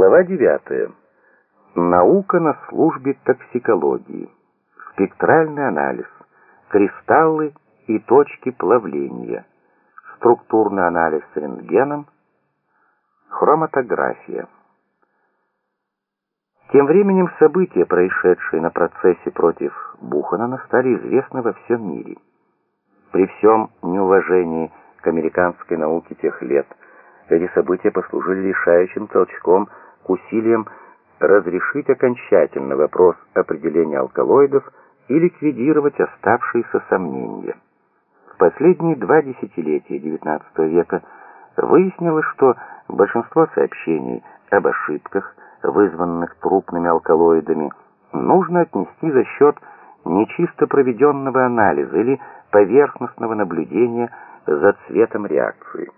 Глава 9. Наука на службе токсикологии. Спектральный анализ. Кристаллы и точки плавления. Структурный анализ рентгеном. Хроматография. Тем временем события, происшедшие на процессе против Буханана, стали известны во всем мире. При всем неуважении к американской науке тех лет, эти события послужили решающим толчком к усилиям разрешить окончательно вопрос определения алкалоидов и ликвидировать оставшиеся сомнения. В последние два десятилетия XIX века выяснилось, что большинство сообщений об ошибках, вызванных трупными алкалоидами, нужно отнести за счет нечисто проведенного анализа или поверхностного наблюдения за цветом реакции.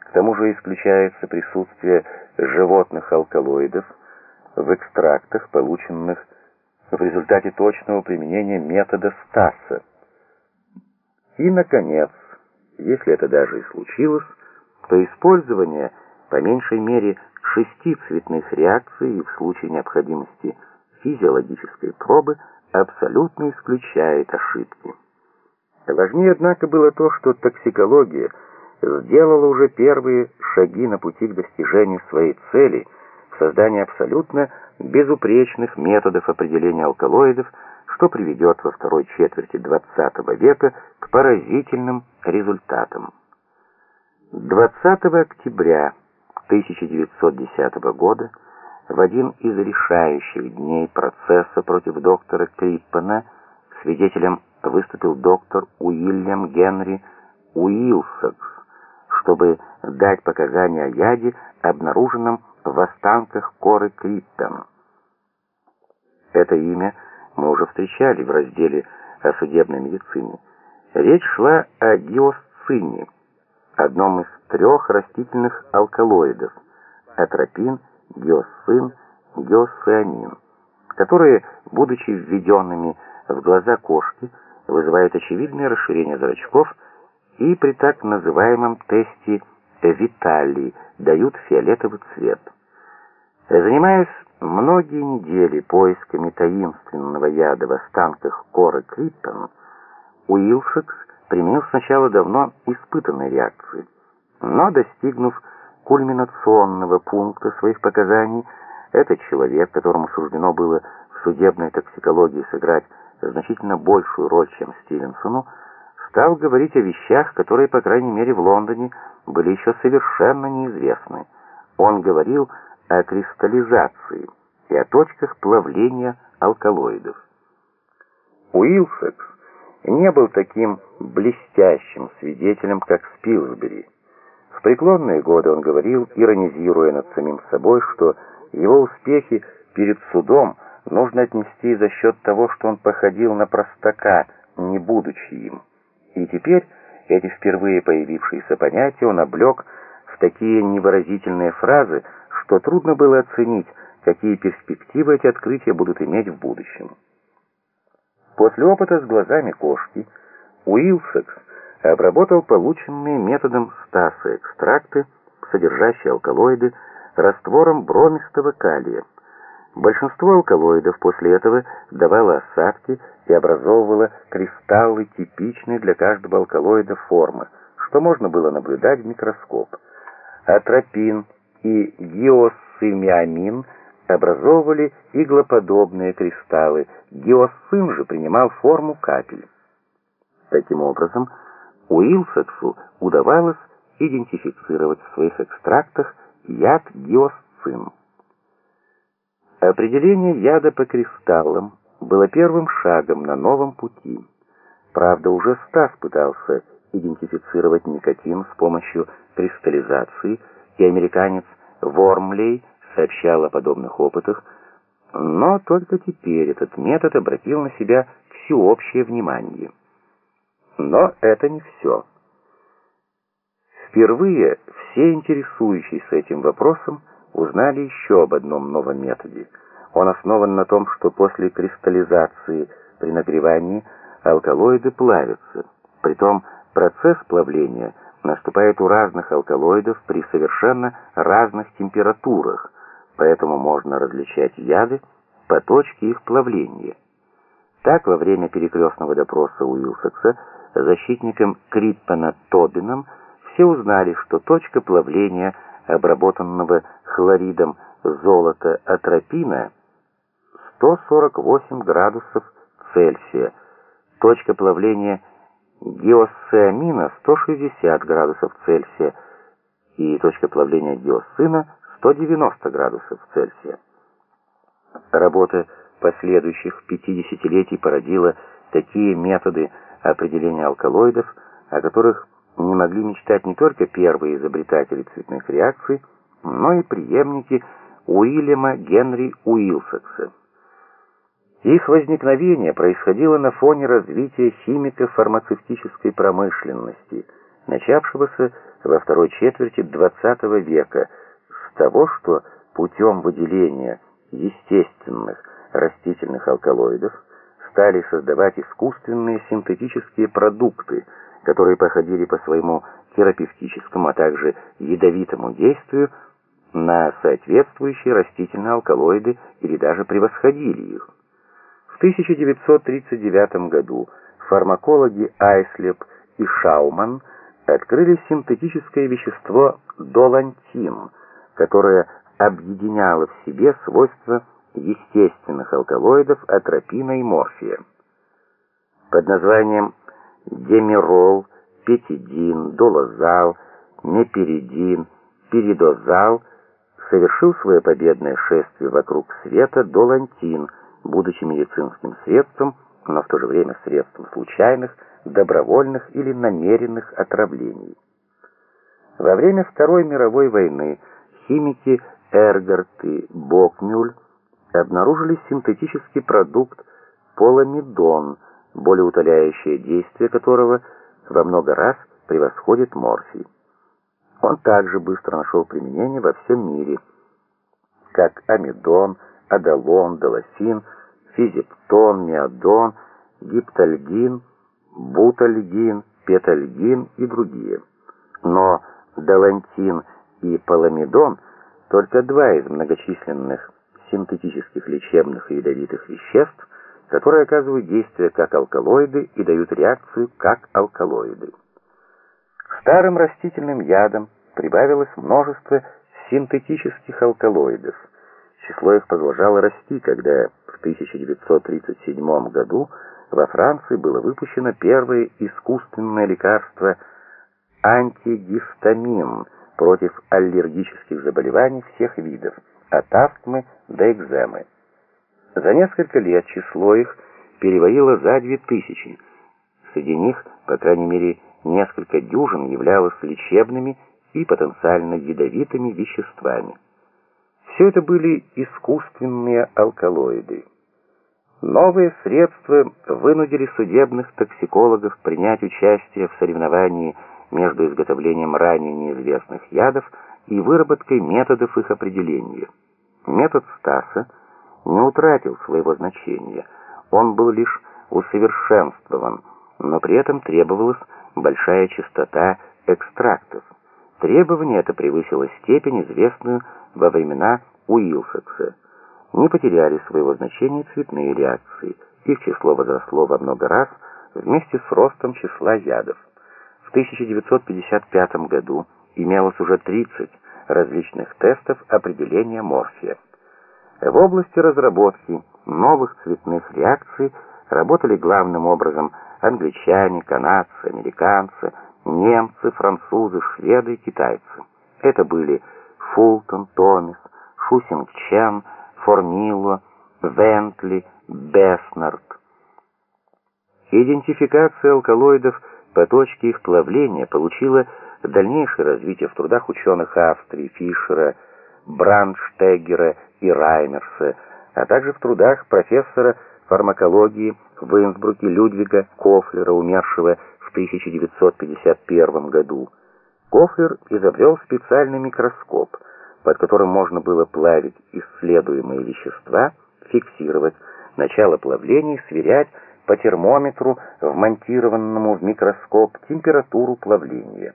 К тому же исключается присутствие животных алкалоидов в экстрактах, полученных в результате точного применения метода Стаса. И, наконец, если это даже и случилось, то использование по меньшей мере шести цветных реакций и в случае необходимости физиологической пробы абсолютно исключает ошибки. Важнее, однако, было то, что токсикология – сделала уже первые шаги на пути к достижению своей цели в создании абсолютно безупречных методов определения алкалоидов, что приведет во второй четверти XX века к поразительным результатам. 20 октября 1910 года, в один из решающих дней процесса против доктора Криппена, свидетелем выступил доктор Уильям Генри Уилсакс, чтобы дать показания о яде, обнаруженном в останках коры Криптон. Это имя мы уже встречали в разделе о судебной медицине. Речь шла о гиосцине, одном из трех растительных алкалоидов – атропин, гиосцин, гиосцианин, которые, будучи введенными в глаза кошки, вызывают очевидное расширение зрачков – и при так называемом тесте Витали дают фиолетовый цвет. Занимаясь многие недели поисками таинственного яда в останках коры Криптон, Уилсакс применил сначала давно испытанные реакции, но, достигнув кульминационного пункта своих показаний, этот человек, которому суждено было в судебной токсикологии сыграть значительно большую роль, чем Стивенсону, стал говорить о вещах, которые, по крайней мере, в Лондоне были еще совершенно неизвестны. Он говорил о кристаллизации и о точках плавления алкалоидов. Уилсекс не был таким блестящим свидетелем, как Спилсбери. В преклонные годы он говорил, иронизируя над самим собой, что его успехи перед судом нужно отнести за счет того, что он походил на простака, не будучи им. И теперь эти впервые появившиеся понятия он облег в такие невыразительные фразы, что трудно было оценить, какие перспективы эти открытия будут иметь в будущем. После опыта с глазами кошки Уилсекс обработал полученные методом Стаса экстракты, содержащие алкалоиды, раствором бромистого калия. Большинство алкалоидов после этого давало осадки и образовывало кристаллы типичные для каждого алкалоида формы, что можно было наблюдать в микроскоп. Атропин и гиоссимиамин образовывали иглоподобные кристаллы, гиоссин же принимал форму капель. Таким образом, Уилсаксу удавалось идентифицировать в своих экстрактах яд гиосцин. Определение яда по кристаллам было первым шагом на новом пути. Правда, уже Стас пытался идентифицировать никотин с помощью кристаллизации, и американец Вормлей сообщал о подобных опытах, но только теперь этот метод обратил на себя всеобщее внимание. Но это не все. Впервые все интересующиеся этим вопросом узнали еще об одном новом методе. Он основан на том, что после кристаллизации при нагревании алкалоиды плавятся. Притом процесс плавления наступает у разных алкалоидов при совершенно разных температурах, поэтому можно различать яды по точке их плавления. Так, во время перекрестного допроса Уилсакса защитником Криппена Тобином все узнали, что точка плавления обработанного хлоридом золота атропина 148 градусов Цельсия, точка плавления геоссиамина 160 градусов Цельсия и точка плавления геоссина 190 градусов Цельсия. Работа последующих 50-летий породила такие методы определения алкалоидов, о которых не могли мечтать не только первые изобретатели цветных реакций, но и преемники Уильяма Генри Уилсакса. Их возникновение происходило на фоне развития химико-фармацевтической промышленности, начавшегося во второй четверти XX века с того, что путем выделения естественных растительных алкалоидов стали создавать искусственные синтетические продукты, которые походили по своему терапевтическому, а также ядовитому действию на соответствующие растительные алкалоиды или даже превосходили их. В 1939 году фармакологи Айслеп и Шауман открыли синтетическое вещество долантин, которое объединяло в себе свойства естественных алкалоидов атропина и морфия. Под названием демирол, петидин, долозал, неперидин, перидозал совершил свое победное шествие вокруг света долантин, будучи медицинским средством, но в то же время средством случайных, добровольных или намеренных отравлений. Во время Второй мировой войны химики Эргарт и Бокмюль обнаружили синтетический продукт поламидон, более утоляющее действие которого во много раз превосходит морфий. Он также быстро нашел применение во всем мире, как амидон, адалон, долосин, физиптон, миодон, гиптальгин, бутальгин, петальгин и другие. Но долантин и поламидон только два из многочисленных синтетических лечебных и ядовитых веществ, которые оказывают действие как алкалоиды и дают реакцию как алкалоиды. К старым растительным ядам прибавилось множество синтетических алкалоидов. Число их продолжало расти, когда в 1937 году во Франции было выпущено первое искусственное лекарство антигистамин против аллергических заболеваний всех видов от астмы до экземы. За несколько лет число их перевалило за две тысячи. Среди них, по крайней мере, несколько дюжин являлось лечебными и потенциально ядовитыми веществами. Все это были искусственные алкалоиды. Новые средства вынудили судебных токсикологов принять участие в соревновании между изготовлением ранее неизвестных ядов и выработкой методов их определения. Метод Стаса не утратил своего значения, он был лишь усовершенствован, но при этом требовалась большая частота экстрактов. Требование это превысило степень, известную во времена Уилсакса. Не потеряли своего значения цветные реакции, их число возросло во много раз вместе с ростом числа ядов. В 1955 году имелось уже 30 различных тестов определения морфия. В области разработки новых цветных реакций работали главным образом англичане, канадцы, американцы, немцы, французы, шведы и китайцы. Это были Фултон, Томис, Шусинг-Чен, Формило, Вентли, Беснард. Идентификация алкалоидов по точке их плавления получила дальнейшее развитие в трудах ученых Австрии Фишера, Брандштеггера и Раймерса, а также в трудах профессора фармакологии в Инсбруке Людвига Кофлера, умершего 1951 году. Кофлер изобрел специальный микроскоп, под которым можно было плавить исследуемые вещества, фиксировать начало плавления сверять по термометру, вмонтированному в микроскоп, температуру плавления.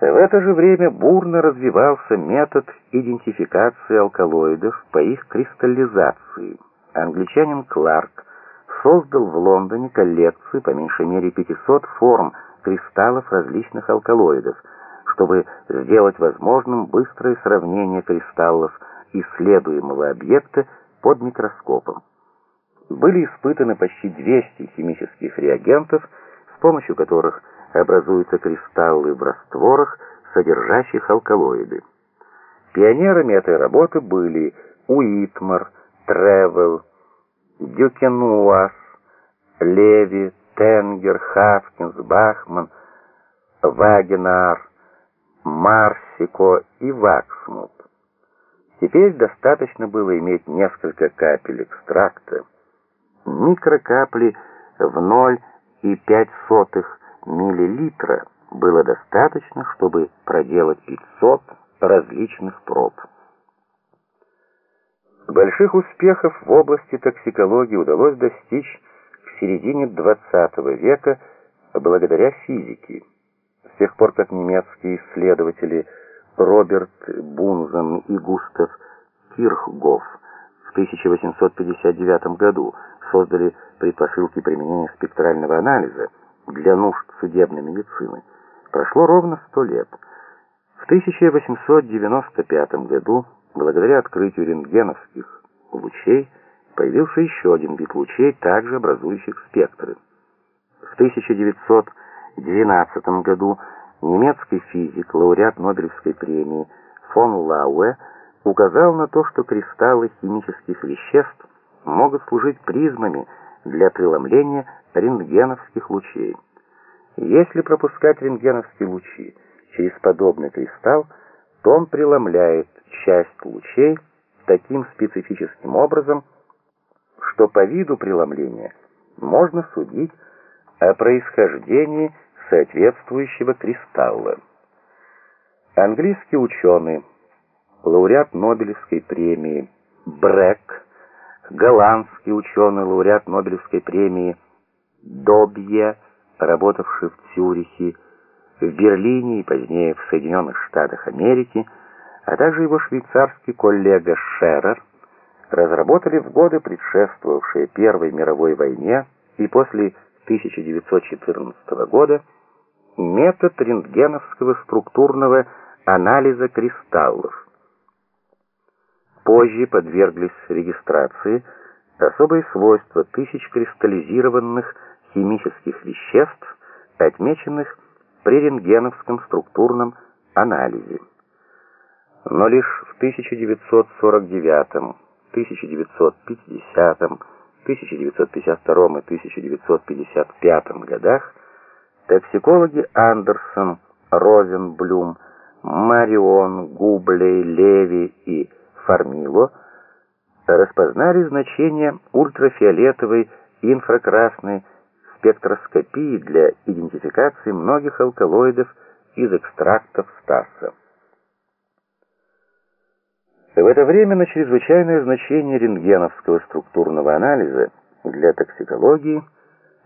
В это же время бурно развивался метод идентификации алкалоидов по их кристаллизации. Англичанин Кларк создал в Лондоне коллекцию по меньшей мере 500 форм кристаллов различных алкалоидов, чтобы сделать возможным быстрое сравнение кристаллов исследуемого объекта под микроскопом. Были испытаны почти 200 химических реагентов, с помощью которых образуются кристаллы в растворах, содержащих алкалоиды. Пионерами этой работы были Уитмар, Тревел, Дюкенуас, Леви, Тенгер, Хавкинс, Бахман, Вагенар, Марсико и Ваксмут. Теперь достаточно было иметь несколько капель экстракта. Микрокапли в 0,05 миллилитра было достаточно, чтобы проделать 500 различных проб. Больших успехов в области токсикологии удалось достичь в середине XX века благодаря физике. С тех пор, как немецкие исследователи Роберт Бунзен и Густав Кирхгоф в 1859 году создали предпосылки применения спектрального анализа для нужд судебной медицины, прошло ровно сто лет. В 1895 году, благодаря открытию рентгеновских лучей, появился еще один вид лучей, также образующих спектры. В 1912 году немецкий физик, лауреат Нобелевской премии фон Лауэ указал на то, что кристаллы химических веществ могут служить призмами для преломления рентгеновских лучей. Если пропускать рентгеновские лучи через подобный кристалл, то он преломляет часть лучей таким специфическим образом, что по виду преломления можно судить о происхождении соответствующего кристалла. Английский ученый, лауреат Нобелевской премии Брэк, голландский ученый, лауреат Нобелевской премии Добье, работавший в Цюрихе, в Берлине и позднее в Соединенных Штатах Америки, а также его швейцарский коллега Шерер, разработали в годы, предшествовавшие Первой мировой войне и после 1914 года, метод рентгеновского структурного анализа кристаллов. Позже подверглись регистрации особые свойства тысяч кристаллизированных химических веществ, отмеченных при рентгеновском структурном анализе. Но лишь в 1949, 1950, 1952 и 1955 годах токсикологи Андерсон, Розенблюм, Марион, Гублей, Леви и Фармило распознали значение ультрафиолетовой инфракрасной спектроскопии для идентификации многих алкалоидов из экстрактов Стаса. Это время на чрезвычайное значение рентгеновского структурного анализа для токсикологии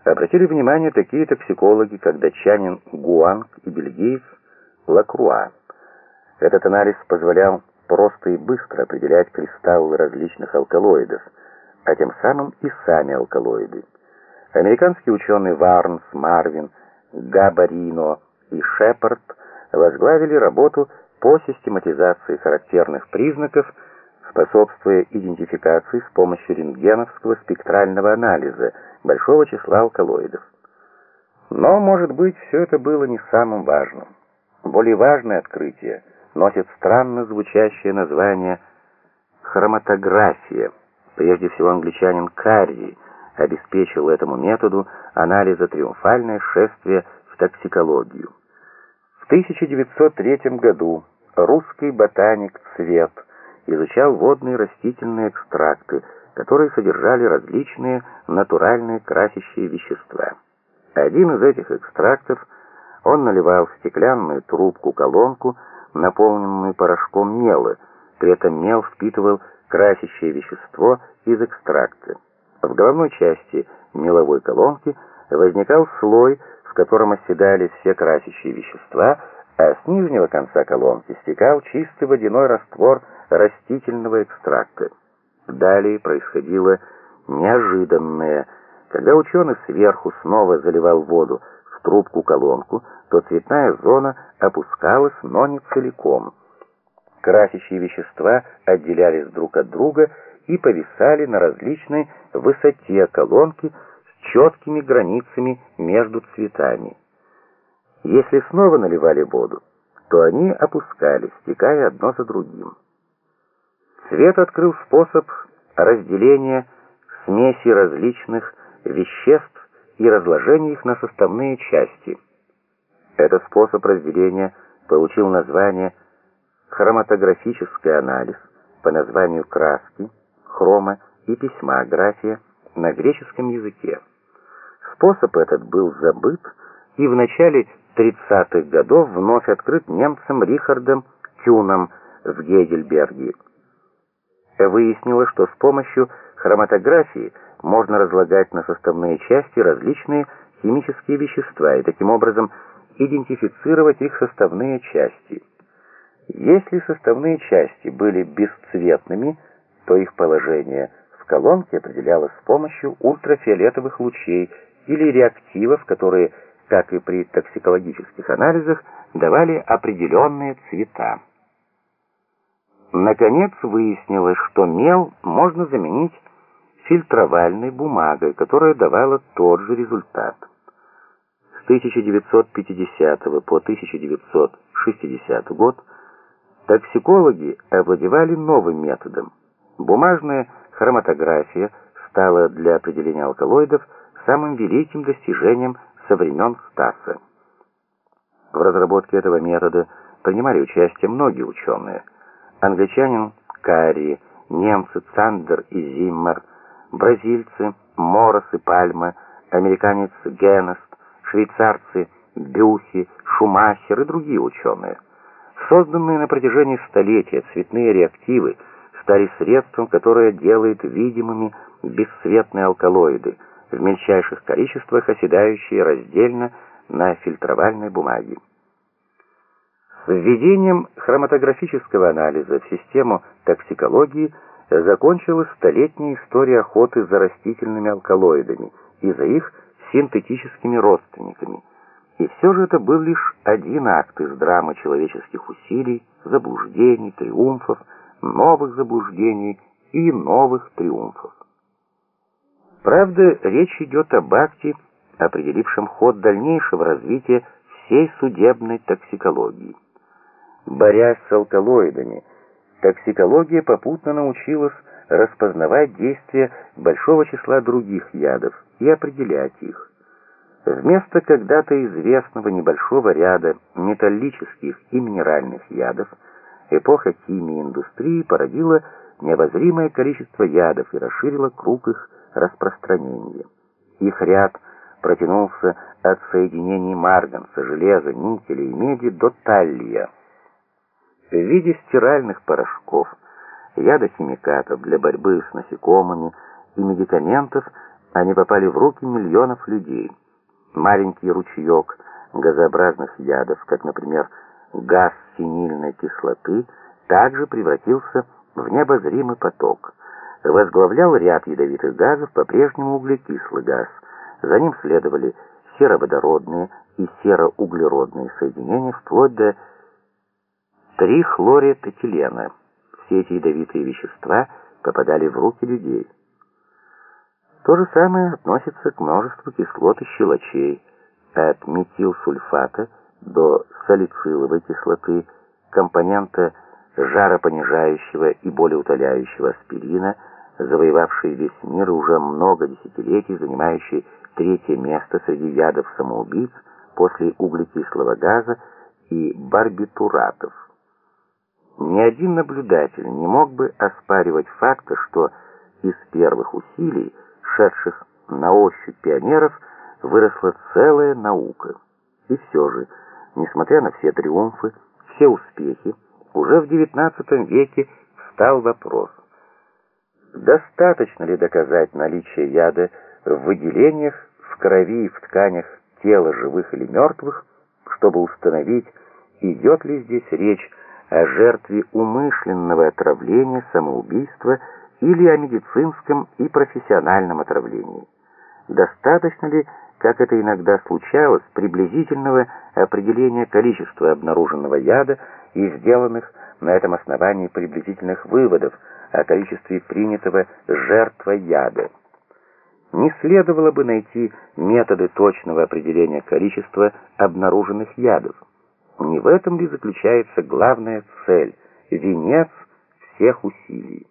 обратили внимание такие токсикологи, как датчанин Гуанг и бельгиец Лакруа. Этот анализ позволял просто и быстро определять кристаллы различных алкалоидов, а тем самым и сами алкалоиды. Американские ученые Варнс, Марвин, Габарино и Шепард возглавили работу по систематизации характерных признаков, способствуя идентификации с помощью рентгеновского спектрального анализа большого числа алкалоидов. Но, может быть, все это было не самым важным. Более важное открытие носит странно звучащее название хроматография. Прежде всего англичанин Карри обеспечил этому методу анализа триумфальное шествие в токсикологию. В 1903 году русский ботаник Цвет изучал водные растительные экстракты, которые содержали различные натуральные красящие вещества. Один из этих экстрактов он наливал в стеклянную трубку-колонку, наполненную порошком мела, при этом мел впитывал красящее вещество из экстракта. В головной части меловой колонки возникал слой, в котором оседали все красящие вещества, а с нижнего конца колонки стекал чистый водяной раствор растительного экстракта. Далее происходило неожиданное. Когда ученый сверху снова заливал воду в трубку-колонку, то цветная зона опускалась, но не целиком. Красящие вещества отделялись друг от друга и повисали на различной высоте колонки с четкими границами между цветами. Если снова наливали воду, то они опускались, стекая одно за другим. Цвет открыл способ разделения смеси различных веществ и разложения их на составные части. Этот способ разделения получил название хроматографический анализ по названию краски, хрома и письма графия на греческом языке. Способ этот был забыт и в начале 30-х годов вновь открыт немцем Рихардом Кюном в Гейдельберге. Выяснилось, что с помощью хроматографии можно разлагать на составные части различные химические вещества и таким образом идентифицировать их составные части. Если составные части были бесцветными, то их положение в колонке определялось с помощью ультрафиолетовых лучей или реактивов, которые, как и при токсикологических анализах, давали определенные цвета. Наконец выяснилось, что мел можно заменить фильтровальной бумагой, которая давала тот же результат. С 1950 по 1960 год Токсикологи овладевали новым методом. Бумажная хроматография стала для определения алкалоидов самым великим достижением со времен Стаса. В разработке этого метода принимали участие многие ученые. Англичанин Карри, немцы Цандер и Зиммер, бразильцы Морос и Пальма, американец Генест, швейцарцы Бюхи, Шумахер и другие ученые. Созданные на протяжении столетия цветные реактивы стали средством, которое делает видимыми бесцветные алкалоиды, в мельчайших количествах оседающие раздельно на фильтровальной бумаге. Введением хроматографического анализа в систему токсикологии закончилась столетняя история охоты за растительными алкалоидами и за их синтетическими родственниками – и все же это был лишь один акт из драмы человеческих усилий, заблуждений, триумфов, новых заблуждений и новых триумфов. Правда, речь идет об акте, определившем ход дальнейшего развития всей судебной токсикологии. Борясь с алкалоидами, токсикология попутно научилась распознавать действия большого числа других ядов и определять их. Вместо когда-то известного небольшого ряда металлических и минеральных ядов, эпоха химии и индустрии породила необозримое количество ядов и расширила круг их распространения. Их ряд протянулся от соединений марганца, железа, никеля и меди до таллия. В виде стиральных порошков, ядохимикатов для борьбы с насекомыми и медикаментов они попали в руки миллионов людей – маленький ручеек газообразных ядов, как, например, газ синильной кислоты, также превратился в необозримый поток. Возглавлял ряд ядовитых газов по-прежнему углекислый газ. За ним следовали сероводородные и сероуглеродные соединения вплоть до трихлорететилена. Все эти ядовитые вещества попадали в руки людей. То же самое относится к множеству кислот и щелочей, от метилсульфата до салициловой кислоты, компонента жаропонижающего и болеутоляющего аспирина, завоевавший весь мир уже много десятилетий занимающий третье место среди ядов самоубийц после углекислого газа и барбитуратов. Ни один наблюдатель не мог бы оспаривать факта, что из первых усилий шедших на ощупь пионеров, выросла целая наука. И все же, несмотря на все триумфы, все успехи, уже в XIX веке встал вопрос, достаточно ли доказать наличие яда в выделениях, в крови и в тканях тела живых или мертвых, чтобы установить идет ли здесь речь о жертве умышленного отравления, самоубийства или о медицинском и профессиональном отравлении. Достаточно ли, как это иногда случалось, приблизительного определения количества обнаруженного яда и сделанных на этом основании приблизительных выводов о количестве принятого жертвой яда? Не следовало бы найти методы точного определения количества обнаруженных ядов. Не в этом ли заключается главная цель, венец всех усилий?